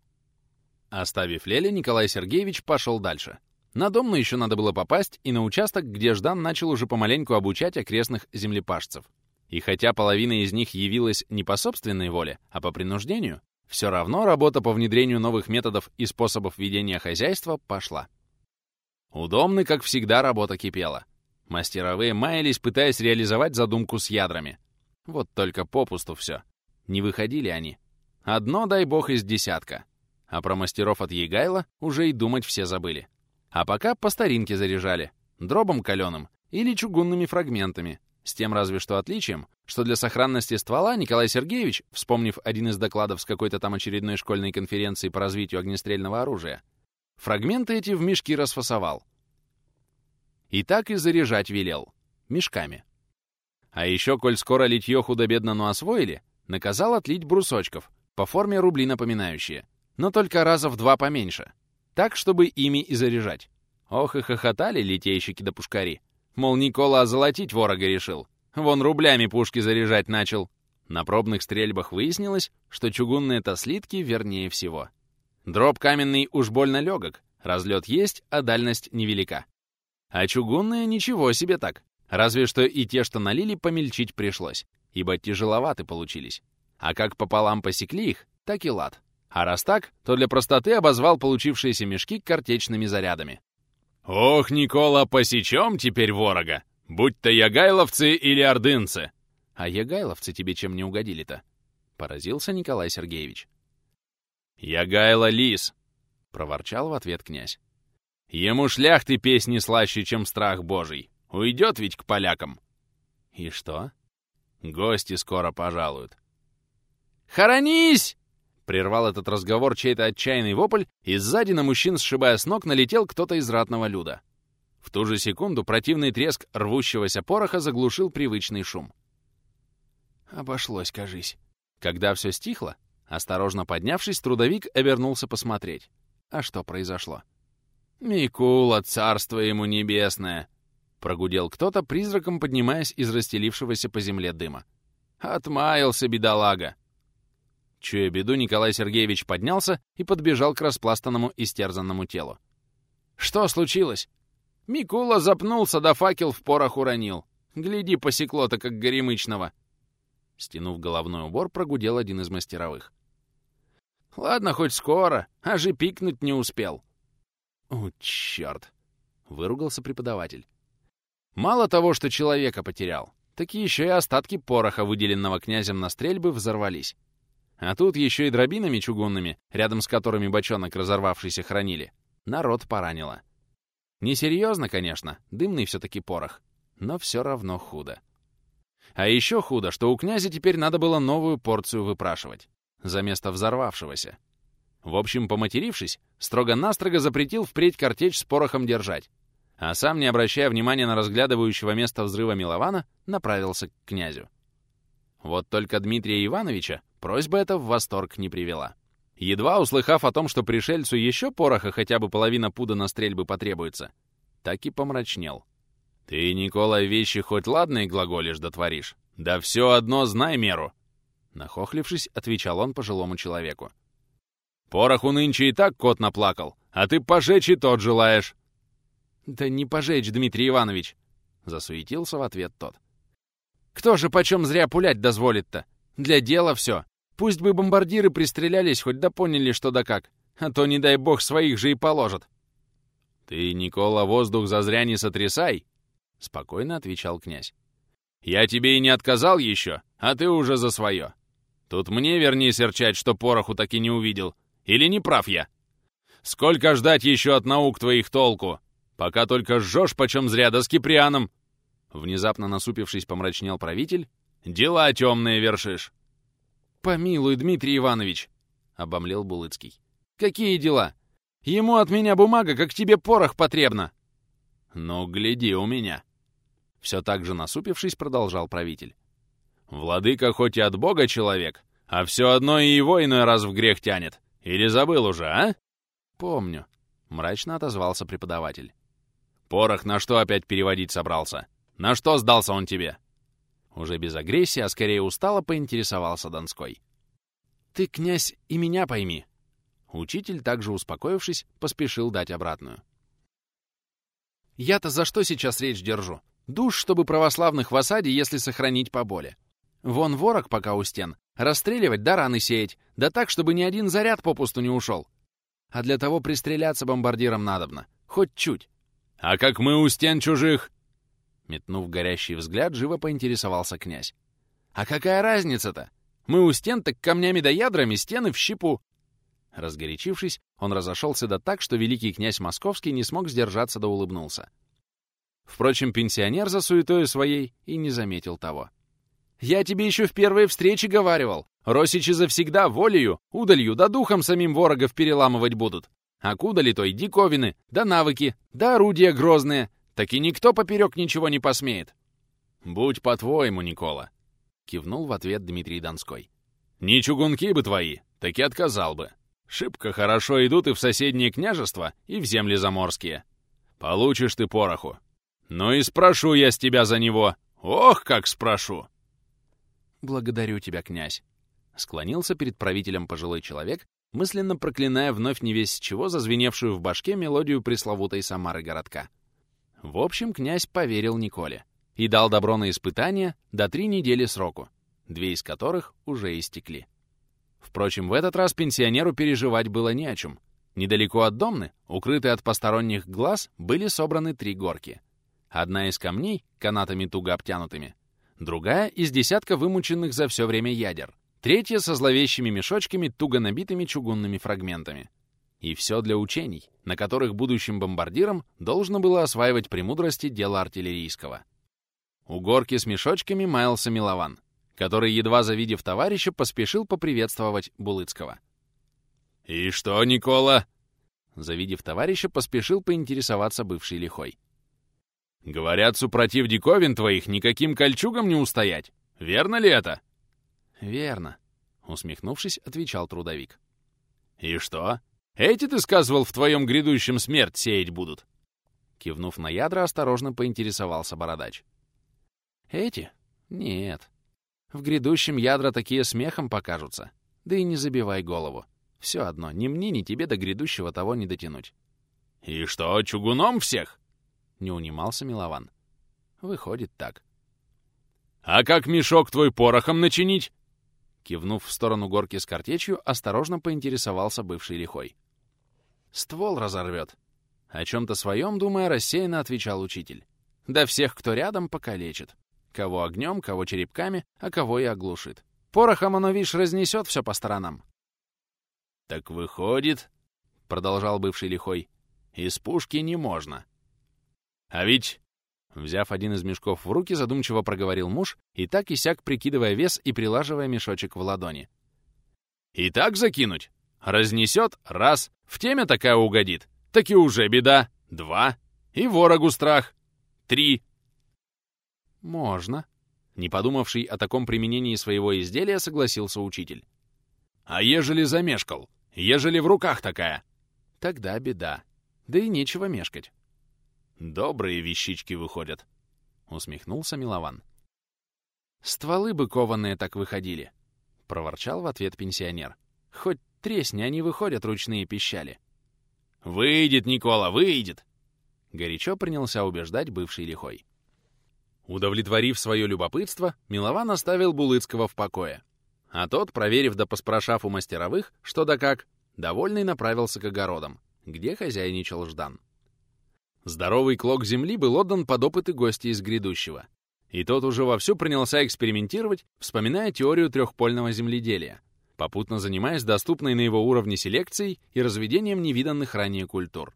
Оставив Леля, Николай Сергеевич пошел дальше. На Домну еще надо было попасть и на участок, где Ждан начал уже помаленьку обучать окрестных землепашцев. И хотя половина из них явилась не по собственной воле, а по принуждению, все равно работа по внедрению новых методов и способов ведения хозяйства пошла. Удобно, как всегда, работа кипела. Мастеровые маялись, пытаясь реализовать задумку с ядрами. Вот только попусту все. Не выходили они. Одно, дай бог, из десятка. А про мастеров от Егайла уже и думать все забыли. А пока по старинке заряжали. Дробом каленым или чугунными фрагментами. С тем разве что отличием, что для сохранности ствола Николай Сергеевич, вспомнив один из докладов с какой-то там очередной школьной конференции по развитию огнестрельного оружия, фрагменты эти в мешки расфасовал. И так и заряжать велел. Мешками. А еще, коль скоро литье худо-бедно, но освоили, наказал отлить брусочков, по форме рубли напоминающие, но только раза в два поменьше, так, чтобы ими и заряжать. Ох и хохотали литейщики да пушкари. Мол, Никола озолотить ворога решил. Вон рублями пушки заряжать начал. На пробных стрельбах выяснилось, что чугунные-то слитки вернее всего. Дроб каменный уж больно легок, разлет есть, а дальность невелика. А чугунные ничего себе так. Разве что и те, что налили, помельчить пришлось, ибо тяжеловаты получились. А как пополам посекли их, так и лад. А раз так, то для простоты обозвал получившиеся мешки картечными зарядами. «Ох, Никола, посечем теперь ворога! Будь то ягайловцы или ордынцы!» «А ягайловцы тебе чем не угодили-то?» — поразился Николай Сергеевич. «Ягайло лис!» — проворчал в ответ князь. «Ему шляхты песни слаще, чем страх божий. Уйдет ведь к полякам!» «И что?» «Гости скоро пожалуют». «Хоронись!» Прервал этот разговор чей-то отчаянный вопль, и сзади на мужчин, сшибая с ног, налетел кто-то из ратного люда. В ту же секунду противный треск рвущегося пороха заглушил привычный шум. Обошлось, кажись. Когда все стихло, осторожно поднявшись, трудовик обернулся посмотреть. А что произошло? «Микула, царство ему небесное!» Прогудел кто-то, призраком поднимаясь из расстелившегося по земле дыма. «Отмаялся, бедолага! Чуя беду, Николай Сергеевич поднялся и подбежал к распластанному истерзанному телу. «Что случилось?» Микула запнулся, да факел в порох уронил. Гляди, посекло-то, как горемычного. Стянув головной убор, прогудел один из мастеровых. «Ладно, хоть скоро, а же пикнуть не успел». «О, черт!» — выругался преподаватель. «Мало того, что человека потерял, так еще и остатки пороха, выделенного князем на стрельбы, взорвались. А тут еще и дробинами чугунными, рядом с которыми бочонок разорвавшийся хранили, народ поранило. Несерьезно, конечно, дымный все-таки порох, но все равно худо. А еще худо, что у князя теперь надо было новую порцию выпрашивать, за место взорвавшегося. В общем, поматерившись, строго-настрого запретил впредь картечь с порохом держать, а сам, не обращая внимания на разглядывающего место взрыва Милована, направился к князю. Вот только Дмитрия Ивановича Просьба эта в восторг не привела. Едва услыхав о том, что пришельцу еще пороха хотя бы половина пуда на стрельбы потребуется, так и помрачнел. «Ты, Николай, вещи хоть ладные глаголишь да творишь? Да все одно знай меру!» Нахохлившись, отвечал он пожилому человеку. «Пороху нынче и так кот наплакал, а ты пожечь и тот желаешь!» «Да не пожечь, Дмитрий Иванович!» Засуетился в ответ тот. «Кто же почем зря пулять дозволит-то? Для дела все. Пусть бы бомбардиры пристрелялись, хоть да поняли, что да как. А то, не дай бог, своих же и положат. «Ты, Никола, воздух зазря не сотрясай!» — спокойно отвечал князь. «Я тебе и не отказал еще, а ты уже за свое. Тут мне верни серчать, что пороху так и не увидел. Или не прав я? Сколько ждать еще от наук твоих толку? Пока только жжешь почем зря, да с Киприаном!» Внезапно насупившись, помрачнел правитель Дела темные вершишь. Помилуй, Дмитрий Иванович, — обомлел Булыцкий. Какие дела? Ему от меня бумага, как тебе порох потребно. Ну, гляди у меня. Все так же насупившись, продолжал правитель. Владыка хоть и от Бога человек, а все одно и его иной раз в грех тянет. Или забыл уже, а? Помню, — мрачно отозвался преподаватель. Порох на что опять переводить собрался? На что сдался он тебе? Уже без агрессии, а скорее устало поинтересовался Донской. «Ты, князь, и меня пойми!» Учитель, также успокоившись, поспешил дать обратную. Я-то за что сейчас речь держу? Душ, чтобы православных в осаде, если сохранить поболе. Вон ворог пока у стен. Расстреливать да раны сеять. Да так, чтобы ни один заряд попусту не ушел. А для того пристреляться бомбардиром надобно. Хоть чуть. А как мы у стен чужих? Метнув горящий взгляд, живо поинтересовался князь. А какая разница-то? Мы у стен так камнями да ядрами, стены в щепу. Разгорячившись, он разошелся да так, что великий князь Московский не смог сдержаться да улыбнулся. Впрочем, пенсионер за суетою своей и не заметил того. «Я тебе еще в первой встрече говаривал. Росичи завсегда волею, удалью да духом самим ворогов переламывать будут. А к удали той диковины, да навыки, да орудия грозные. Так и никто поперек ничего не посмеет». «Будь по-твоему, Никола», — кивнул в ответ Дмитрий Донской. «Не чугунки бы твои, так и отказал бы. Шибко хорошо идут и в соседние княжества, и в земли заморские. Получишь ты пороху. Ну и спрошу я с тебя за него. Ох, как спрошу!» «Благодарю тебя, князь!» Склонился перед правителем пожилой человек, мысленно проклиная вновь не весь чего зазвеневшую в башке мелодию пресловутой Самары городка. В общем, князь поверил Николе и дал добро на испытание до три недели сроку, две из которых уже истекли. Впрочем, в этот раз пенсионеру переживать было не о чем. Недалеко от Домны, укрытые от посторонних глаз, были собраны три горки. Одна из камней, канатами туго обтянутыми, другая — из десятка вымученных за все время ядер, третья — со зловещими мешочками, туго набитыми чугунными фрагментами. И все для учений, на которых будущим бомбардирам должно было осваивать премудрости дела артиллерийского. У горки с мешочками маялся Милован, который, едва завидев товарища, поспешил поприветствовать Булыцкого. «И что, Никола?» Завидев товарища, поспешил поинтересоваться бывший лихой. «Говорят, супротив диковин твоих никаким кольчугам не устоять. Верно ли это?» «Верно», — усмехнувшись, отвечал трудовик. «И что? Эти, ты сказывал, в твоем грядущем смерть сеять будут?» Кивнув на ядра, осторожно поинтересовался бородач. «Эти? Нет. В грядущем ядра такие смехом покажутся. Да и не забивай голову. Все одно, ни мне, ни тебе до грядущего того не дотянуть». «И что, чугуном всех?» — не унимался Милован. «Выходит так». «А как мешок твой порохом начинить?» Кивнув в сторону горки с картечью, осторожно поинтересовался бывший лихой. «Ствол разорвет». О чем-то своем, думая, рассеянно отвечал учитель. «Да всех, кто рядом, покалечит. Кого огнем, кого черепками, а кого и оглушит. Порохом оно, видишь, разнесет все по сторонам». «Так выходит», — продолжал бывший лихой, — «из пушки не можно». А ведь...» Взяв один из мешков в руки, задумчиво проговорил муж и так и сяк, прикидывая вес и прилаживая мешочек в ладони. «И так закинуть? Разнесет — раз, в теме такая угодит. Так и уже беда. Два. И ворогу страх. Три». «Можно», — не подумавший о таком применении своего изделия, согласился учитель. «А ежели замешкал? Ежели в руках такая?» «Тогда беда. Да и нечего мешкать». Добрые вещички выходят, — усмехнулся Милован. Стволы бы кованые так выходили, — проворчал в ответ пенсионер. Хоть тресни, они выходят ручные пищали. «Выйдет, Никола, выйдет!» Горячо принялся убеждать бывший лихой. Удовлетворив свое любопытство, Милован оставил Булыцкого в покое. А тот, проверив да поспрашав у мастеровых, что да как, довольный направился к огородам, где хозяйничал Ждан. Здоровый клок земли был отдан под опыты гостя из грядущего. И тот уже вовсю принялся экспериментировать, вспоминая теорию трехпольного земледелия, попутно занимаясь доступной на его уровне селекцией и разведением невиданных ранее культур.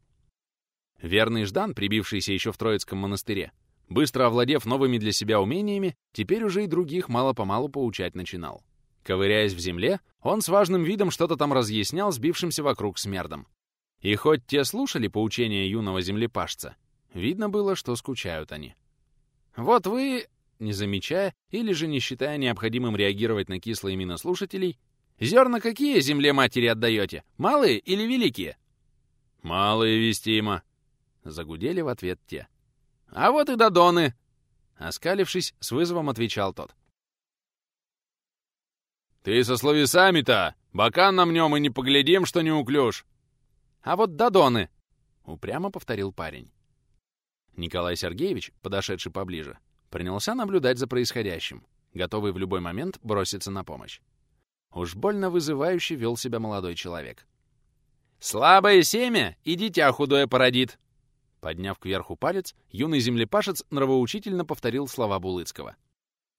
Верный Ждан, прибившийся еще в Троицком монастыре, быстро овладев новыми для себя умениями, теперь уже и других мало-помалу поучать начинал. Ковыряясь в земле, он с важным видом что-то там разъяснял сбившимся вокруг смердам, и хоть те слушали поучения юного землепашца, видно было, что скучают они. Вот вы, не замечая или же не считая необходимым реагировать на кислые мины слушателей, зерна какие земле матери отдаете, малые или великие? Малые, вестимо, загудели в ответ те. А вот и додоны, оскалившись, с вызовом отвечал тот. «Ты со словесами-то! Бока на нем и не поглядим, что не уклюж!» А вот додоны!» — упрямо повторил парень. Николай Сергеевич, подошедший поближе, принялся наблюдать за происходящим, готовый в любой момент броситься на помощь. Уж больно вызывающе вел себя молодой человек. «Слабое семя и дитя худое породит!» Подняв кверху палец, юный землепашец нравоучительно повторил слова Булыцкого.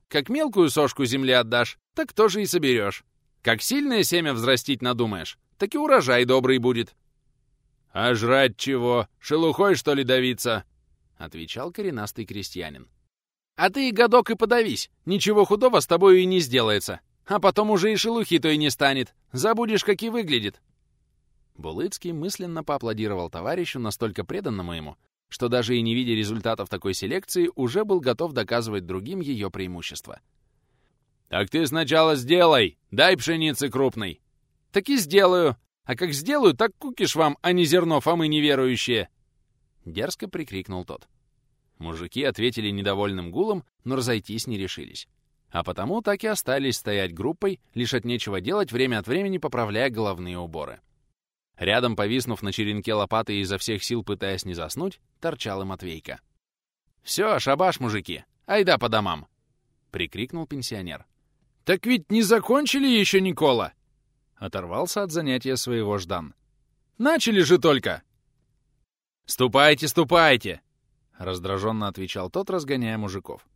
«Как мелкую сошку земли отдашь, так тоже и соберешь. Как сильное семя взрастить надумаешь, так и урожай добрый будет». «А жрать чего? Шелухой, что ли, давиться?» — отвечал коренастый крестьянин. «А ты, годок, и подавись. Ничего худого с тобою и не сделается. А потом уже и шелухи то и не станет. Забудешь, как и выглядит. Булыцкий мысленно поаплодировал товарищу, настолько преданному ему, что даже и не видя результатов такой селекции, уже был готов доказывать другим ее преимущество. «Так ты сначала сделай! Дай пшеницы крупной!» «Так и сделаю! А как сделаю, так кукиш вам, а не зерно, Фомы неверующие!» Дерзко прикрикнул тот. Мужики ответили недовольным гулом, но разойтись не решились. А потому так и остались стоять группой, лишь от нечего делать, время от времени поправляя головные уборы. Рядом, повиснув на черенке лопаты и изо всех сил пытаясь не заснуть, торчал и Матвейка. «Все, шабаш, мужики! Айда по домам!» — прикрикнул пенсионер. «Так ведь не закончили еще, Никола!» Оторвался от занятия своего Ждан. «Начали же только!» «Ступайте, ступайте!» — раздраженно отвечал тот, разгоняя мужиков.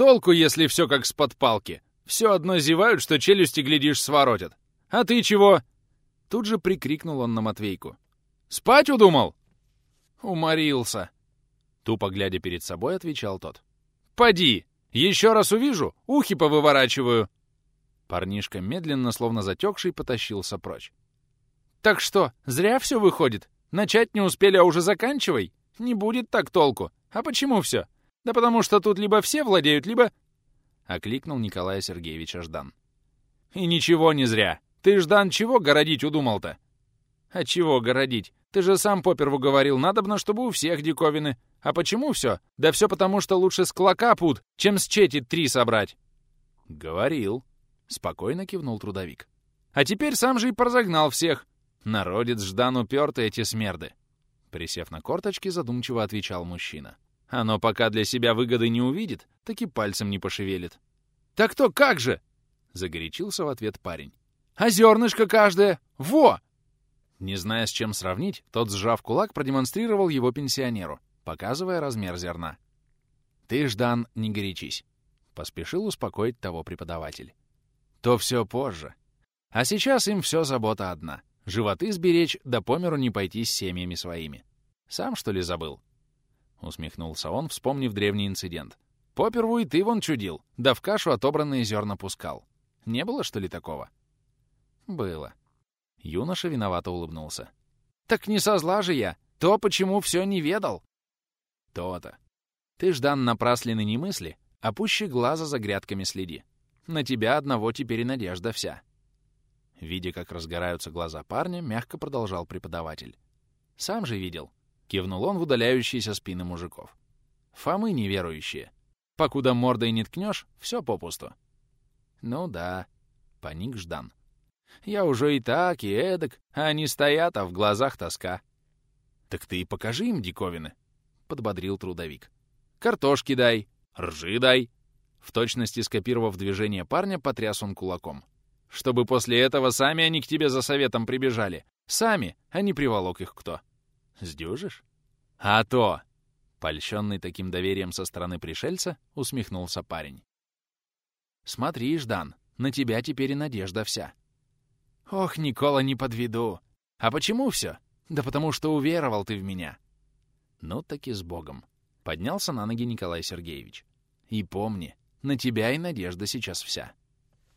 «Толку, если все как с под палки. Все одно зевают, что челюсти, глядишь, своротят. А ты чего? Тут же прикрикнул он на Матвейку. «Спать удумал?» «Уморился!» Тупо глядя перед собой, отвечал тот. «Поди! Еще раз увижу, ухи повыворачиваю!» Парнишка медленно, словно затекший, потащился прочь. «Так что, зря все выходит? Начать не успели, а уже заканчивай? Не будет так толку. А почему все? Да потому что тут либо все владеют, либо...» Окликнул Николая Сергеевича Ждан. «И ничего не зря. Ты, Ждан, чего городить удумал-то? А чего городить? Ты же сам поперву говорил, надобно, чтобы у всех диковины. А почему все? Да все потому, что лучше с клока пут, чем с чети три собрать. Говорил. Спокойно кивнул трудовик. А теперь сам же и поразогнал всех. Народец Ждан упертый эти смерды. Присев на корточки, задумчиво отвечал мужчина. Оно пока для себя выгоды не увидит, так и пальцем не пошевелит. «Так то как же?» — загорячился в ответ парень. А зернышко каждое! Во!» Не зная, с чем сравнить, тот, сжав кулак, продемонстрировал его пенсионеру, показывая размер зерна. «Ты, Ждан, не горячись», — поспешил успокоить того преподаватель. «То все позже. А сейчас им все забота одна — животы сберечь, да по миру не пойти с семьями своими. Сам, что ли, забыл?» Усмехнулся он, вспомнив древний инцидент. «Поперву и ты вон чудил, да в кашу отобранные зерна пускал. Не было, что ли, такого?» Было. Юноша виновато улыбнулся. «Так не со зла же я! То, почему все не ведал!» «То-то. Ты, Ждан, напраслины не мысли, а пуще глаза за грядками следи. На тебя одного теперь и надежда вся». Видя, как разгораются глаза парня, мягко продолжал преподаватель. «Сам же видел». Кивнул он в удаляющиеся спины мужиков. «Фомы неверующие. Покуда мордой не ткнешь, все попусту». «Ну да», — паник Ждан. Я уже и так, и эдак, а они стоят, а в глазах тоска. «Так ты и покажи им диковины», — подбодрил трудовик. «Картошки дай, ржи дай». В точности скопировав движение парня, потряс он кулаком. «Чтобы после этого сами они к тебе за советом прибежали. Сами, а не приволок их кто. Сдюжишь?» «А то!» Польщенный таким доверием со стороны пришельца, усмехнулся парень. «Смотри, Ждан, на тебя теперь и надежда вся. «Ох, Никола, не подведу! А почему все? Да потому что уверовал ты в меня!» Ну, таки с Богом. Поднялся на ноги Николай Сергеевич. «И помни, на тебя и надежда сейчас вся».